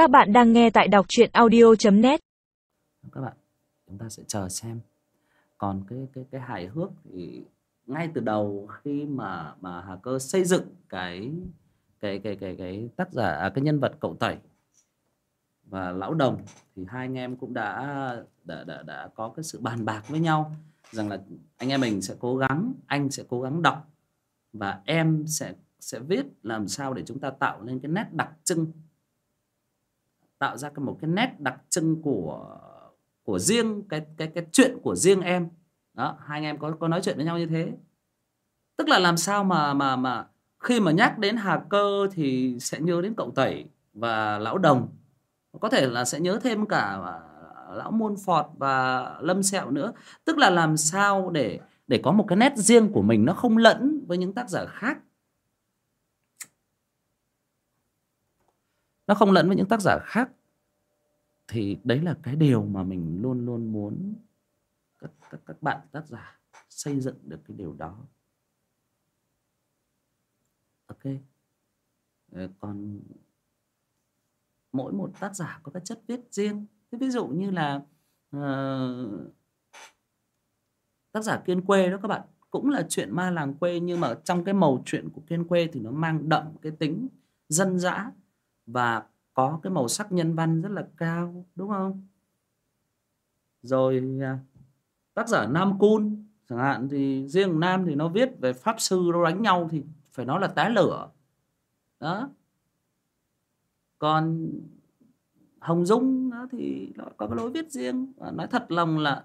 Các bạn đang nghe tại đọc truyện audio.net các bạn chúng ta sẽ chờ xem. Còn cái cái cái hài hước thì ngay từ đầu khi mà mà Hà Cơ xây dựng cái cái cái cái cái tác giả à, cái nhân vật cậu tẩy và lão đồng thì hai anh em cũng đã đã đã, đã có cái sự bàn bạc với nhau rằng là anh em mình sẽ cố gắng anh sẽ cố gắng đọc và em sẽ sẽ viết làm sao để chúng ta tạo nên cái nét đặc trưng tạo ra cái một cái nét đặc trưng của của riêng, cái cái cái chuyện của riêng em. Đó, hai anh em có có nói chuyện với nhau như thế. Tức là làm sao mà mà mà khi mà nhắc đến Hà Cơ thì sẽ nhớ đến cậu tẩy và lão đồng. Có thể là sẽ nhớ thêm cả à, lão môn phọt và lâm sẹo nữa. Tức là làm sao để để có một cái nét riêng của mình nó không lẫn với những tác giả khác. Nó không lẫn với những tác giả khác. Thì đấy là cái điều mà mình luôn luôn muốn các các, các bạn tác giả xây dựng được cái điều đó. Ok. Ờ, còn mỗi một tác giả có cái chất viết riêng. Thế ví dụ như là uh, tác giả kiên quê đó các bạn cũng là chuyện ma làng quê nhưng mà trong cái màu chuyện của kiên quê thì nó mang đậm cái tính dân dã và có cái màu sắc nhân văn rất là cao, đúng không? Rồi à, tác giả Nam Cun, chẳng hạn, thì riêng Nam thì nó viết về pháp sư nó đánh nhau thì phải nói là tá lửa. Đó. Còn Hồng Dung đó thì nó có cái lối viết riêng. Và nói thật lòng là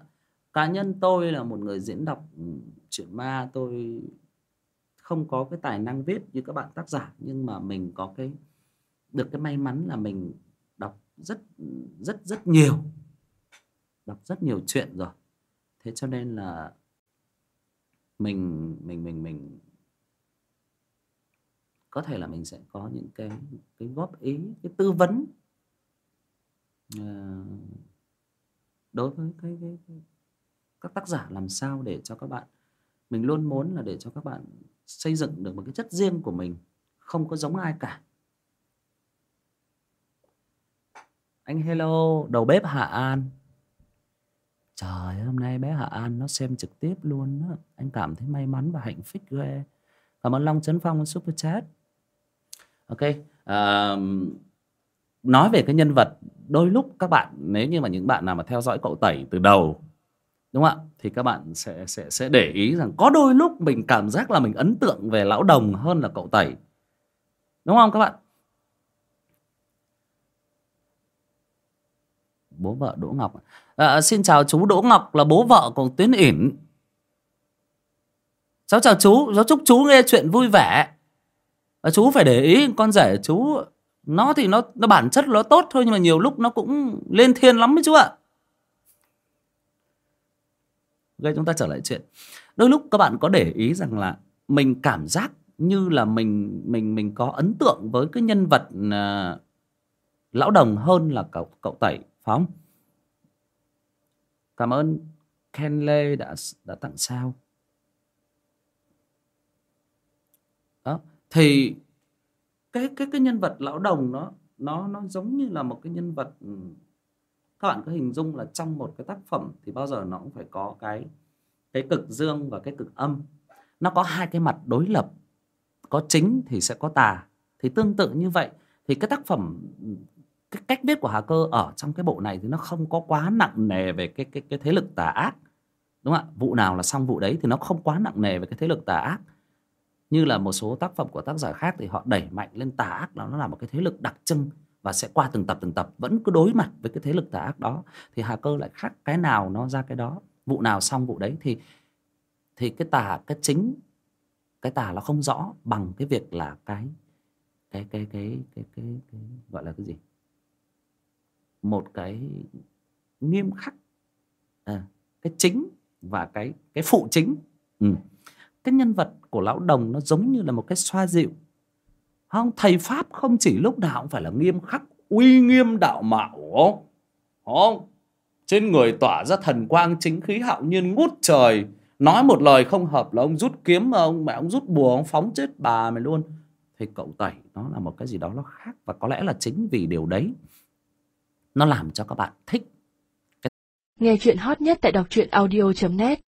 cá nhân tôi là một người diễn đọc ừ, chuyện ma, tôi không có cái tài năng viết như các bạn tác giả, nhưng mà mình có cái được cái may mắn là mình đọc rất rất rất nhiều đọc rất nhiều chuyện rồi. Thế cho nên là mình mình mình mình có thể là mình sẽ có những cái cái góp ý cái tư vấn ờ, đối với cái, cái, cái các tác giả làm sao để cho các bạn mình luôn muốn là để cho các bạn xây dựng được một cái chất riêng của mình không có giống ai cả. Anh hello đầu bếp Hạ An. Trời hôm nay bé Hạ An nó xem trực tiếp luôn đó. anh cảm thấy may mắn và hạnh phúc ghê. Cảm ơn Long Trấn Phong super chat. Ok uh, nói về cái nhân vật đôi lúc các bạn nếu như mà những bạn nào mà theo dõi cậu tẩy từ đầu đúng không ạ? Thì các bạn sẽ sẽ sẽ để ý rằng có đôi lúc mình cảm giác là mình ấn tượng về lão đồng hơn là cậu tẩy. Đúng không các bạn? Bố vợ Đỗ Ngọc. À, xin chào chú Đỗ Ngọc là bố vợ của Tuyến ỉn. Cháu chào chú cháu chúc chú nghe chuyện vui vẻ. À, chú phải để ý con rể chú nó thì nó nó bản chất nó tốt thôi nhưng mà nhiều lúc nó cũng lên thiên lắm đấy chú ạ. Gây chúng ta trở lại chuyện. Đôi lúc các bạn có để ý rằng là mình cảm giác như là mình mình mình có ấn tượng với cái nhân vật uh, lão đồng hơn là cậu cậu tẩy phải không cảm ơn Ken Lê đã đã tặng sao. Đó, thì cái cái cái nhân vật lão đồng nó nó nó giống như là một cái nhân vật ừ, các bạn có hình dung là trong một cái tác phẩm thì bao giờ nó cũng phải có cái cái cực dương và cái cực âm. Nó có hai cái mặt đối lập, có chính thì sẽ có tà. Thì tương tự như vậy, thì cái tác phẩm ừ, cái cách viết của Hà Cơ ở trong cái bộ này thì nó không có quá nặng nề về cái cái cái thế lực tà ác đúng không ạ? Vụ nào là xong vụ đấy thì nó không quá nặng nề về cái thế lực tà ác. Như là một số tác phẩm của tác giả khác thì họ đẩy mạnh lên tà ác là nó là một cái thế lực đặc trưng và sẽ qua từng tập từng tập vẫn cứ đối mặt với cái thế lực tà ác đó. Thì Hà Cơ lại khác cái nào nó ra cái đó. Vụ nào xong vụ đấy thì thì cái tà cái chính cái tà nó không rõ bằng cái việc là cái cái cái cái cái cái, cái gọi là cái gì? Một cái nghiêm khắc à, cái chính và cái cái phụ chính. Ừ. cái nhân vật của lão đồng nó giống như là một cái xoa dịu. Không thầy pháp không chỉ lúc nào cũng phải là nghiêm khắc uy nghiêm đạo mạo không không trên người tỏa ra thần quang chính khí hạo nhiên ngút trời. Nói một lời không hợp là ông rút kiếm mà ông mẹ ông rút bùa ông phóng chết bà mày luôn. Thì cậu tẩy nó là một cái gì đó nó khác và có lẽ là chính vì điều đấy nó làm cho các bạn thích. Nghe chuyện hot nhất tại đọc truyện audio.net